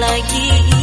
lagi.